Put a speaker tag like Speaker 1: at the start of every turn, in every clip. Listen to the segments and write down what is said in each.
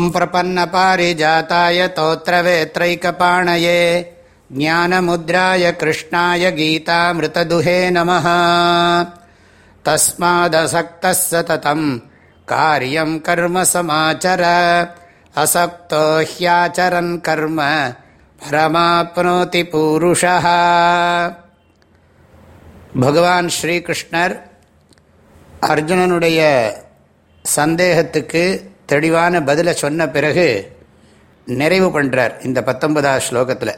Speaker 1: ॐ प्रपन्नपारिजाताय तोत्रवेत्रैकपाणये ज्ञानमुद्राय कृष्णाय गीतामृतदुहे नमः तस्मादसक्तः सततम् कार्यम् कर्म समाचर असक्तो ह्याचरन् कर्म பரமாப்னோதி பூருஷா பகவான் ஸ்ரீகிருஷ்ணர் அர்ஜுனனுடைய சந்தேகத்துக்கு தெளிவான பதிலை சொன்ன பிறகு நிறைவு பண்ணுறார் இந்த பத்தொன்பதாவது ஸ்லோகத்தில்.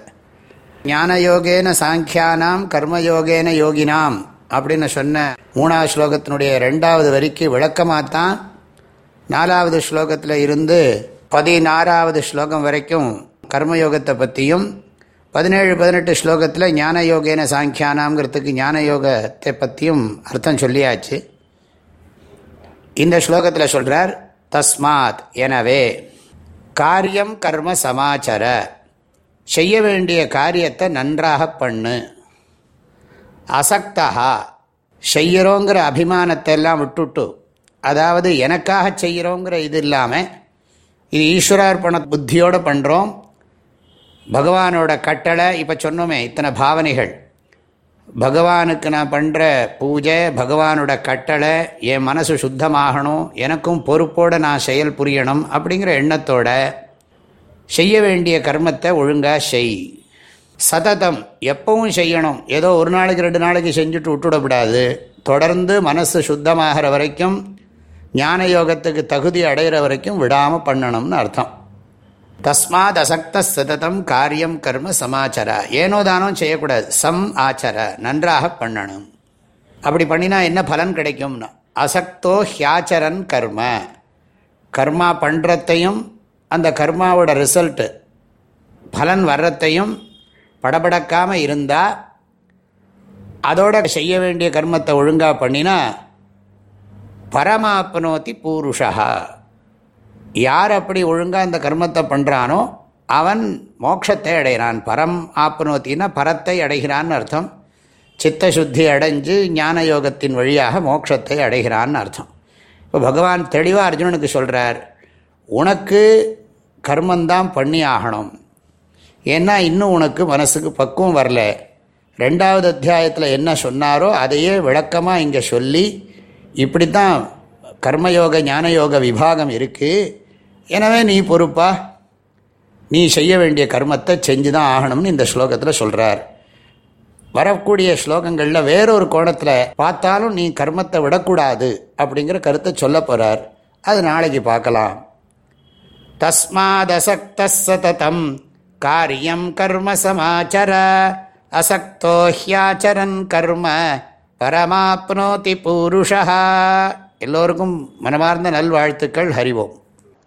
Speaker 1: ஞான யோகேன சாங்கியானாம் கர்மயோகேன யோகினாம் அப்படின்னு சொன்ன மூணாவது ஸ்லோகத்தினுடைய ரெண்டாவது வரிக்கு விளக்கமாகத்தான் நாலாவது ஸ்லோகத்தில் இருந்து பதினாறாவது ஸ்லோகம் வரைக்கும் கர்மயோகத்தை பற்றியும் பதினேழு பதினெட்டு ஸ்லோகத்தில் ஞான யோகேன சாங்கியானாம்ங்கிறதுக்கு ஞான யோகத்தை பற்றியும் அர்த்தம் சொல்லியாச்சு. இந்த ஸ்லோகத்தில் சொல்கிறார் தஸ்மாத். எனவே காரியம் கர்ம சமாச்சார. செய்ய வேண்டிய காரியத்தை நன்றாக பண்ணு. அசக்தா செய்கிறோங்கிற அபிமானத்தை எல்லாம் விட்டுட்டு அதாவது எனக்காக செய்கிறோங்கிற இது இல்லாமல் இது ஈஸ்வரார்ப்பண புத்தியோடு பண்ணுறோம் பகவானோட கட்டளை இப்போ சொன்னோமே இத்தனை பாவனைகள். பகவானுக்கு நான் பண்ணுற பூஜை பகவானோட கட்டளை என் மனசு சுத்தமாகணும் எனக்கும் பொறுப்போடு நான் செயல் புரியணும் அப்படிங்கிற எண்ணத்தோட செய்ய வேண்டிய கர்மத்தை ஒழுங்காக செய். சததம். எப்பவும் செய்யணும். ஏதோ ஒரு நாளைக்கு ரெண்டு நாளைக்கு செஞ்சுட்டு விட்டுவிடக்கூடாது தொடர்ந்து மனசு சுத்தமாகிற வரைக்கும் ஞான யோகத்துக்கு தகுதி அடைகிற வரைக்கும் விடாமல் பண்ணணும்னு அர்த்தம். தஸ்மாத் அசக்த சததம் காரியம் கர்ம சமாச்சர. ஏனோ தானம் செய்யக்கூடாது. சம் ஆச்சர. நன்றாக பண்ணணும். அப்படி பண்ணினா என்ன பலன் கிடைக்கும்னா அசக்தோ ஹியாச்சரன் கர்ம. கர்மா பண்ணுறத்தையும் அந்த கர்மாவோட ரிசல்ட்டு பலன் வர்றத்தையும் படபடக்காமல் இருந்தால் அதோட செய்ய வேண்டிய கர்மத்தை ஒழுங்காக பண்ணினா பரமாப்னோத்தி பூருஷா யார் அப்படி ஒழுங்காக இந்த கர்மத்தை பண்ணுறானோ அவன் மோட்சத்தை அடைகிறான். பரம் ஆப்னோத்தின்னா பரத்தை அடைகிறான்னு அர்த்தம். சித்த சுத்தி அடைஞ்சு ஞான யோகத்தின் வழியாக மோட்சத்தை அடைகிறான்னு அர்த்தம். இப்போ பகவான் தெளிவாக அர்ஜுனனுக்கு சொல்கிறார் உனக்கு கர்மந்தான் பண்ணி ஆகணும். ஏன்னா இன்னும் உனக்கு மனசுக்கு பக்குவம் வரல. ரெண்டாவது அத்தியாயத்தில் என்ன சொன்னாரோ அதையே விளக்கமாக இங்கே சொல்லி இப்படி தான் கர்மயோக ஞானயோக விபாகம் இருக்குது எனவே நீ பொறுப்பா? நீ செய்ய வேண்டிய கர்மத்தை செஞ்சு தான் ஆகணும்னு இந்த ஸ்லோகத்தில் சொல்கிறார் வரக்கூடிய ஸ்லோகங்களில் வேறொரு கோணத்தில் பார்த்தாலும் நீ கர்மத்தை விடக்கூடாது அப்படிங்கிற கருத்தை சொல்ல போகிறார் அது நாளைக்கு பார்க்கலாம். தஸ்மாதசக்த சததம் காரியம் கர்ம சமாச்சர அசக்தோ ஹியாச்சரன் கர்ம பரமாப்னோதி பூருஷா எல்லோருக்கும் மனமார்ந்த நல்வாழ்த்துக்கள். ஹரிவோம்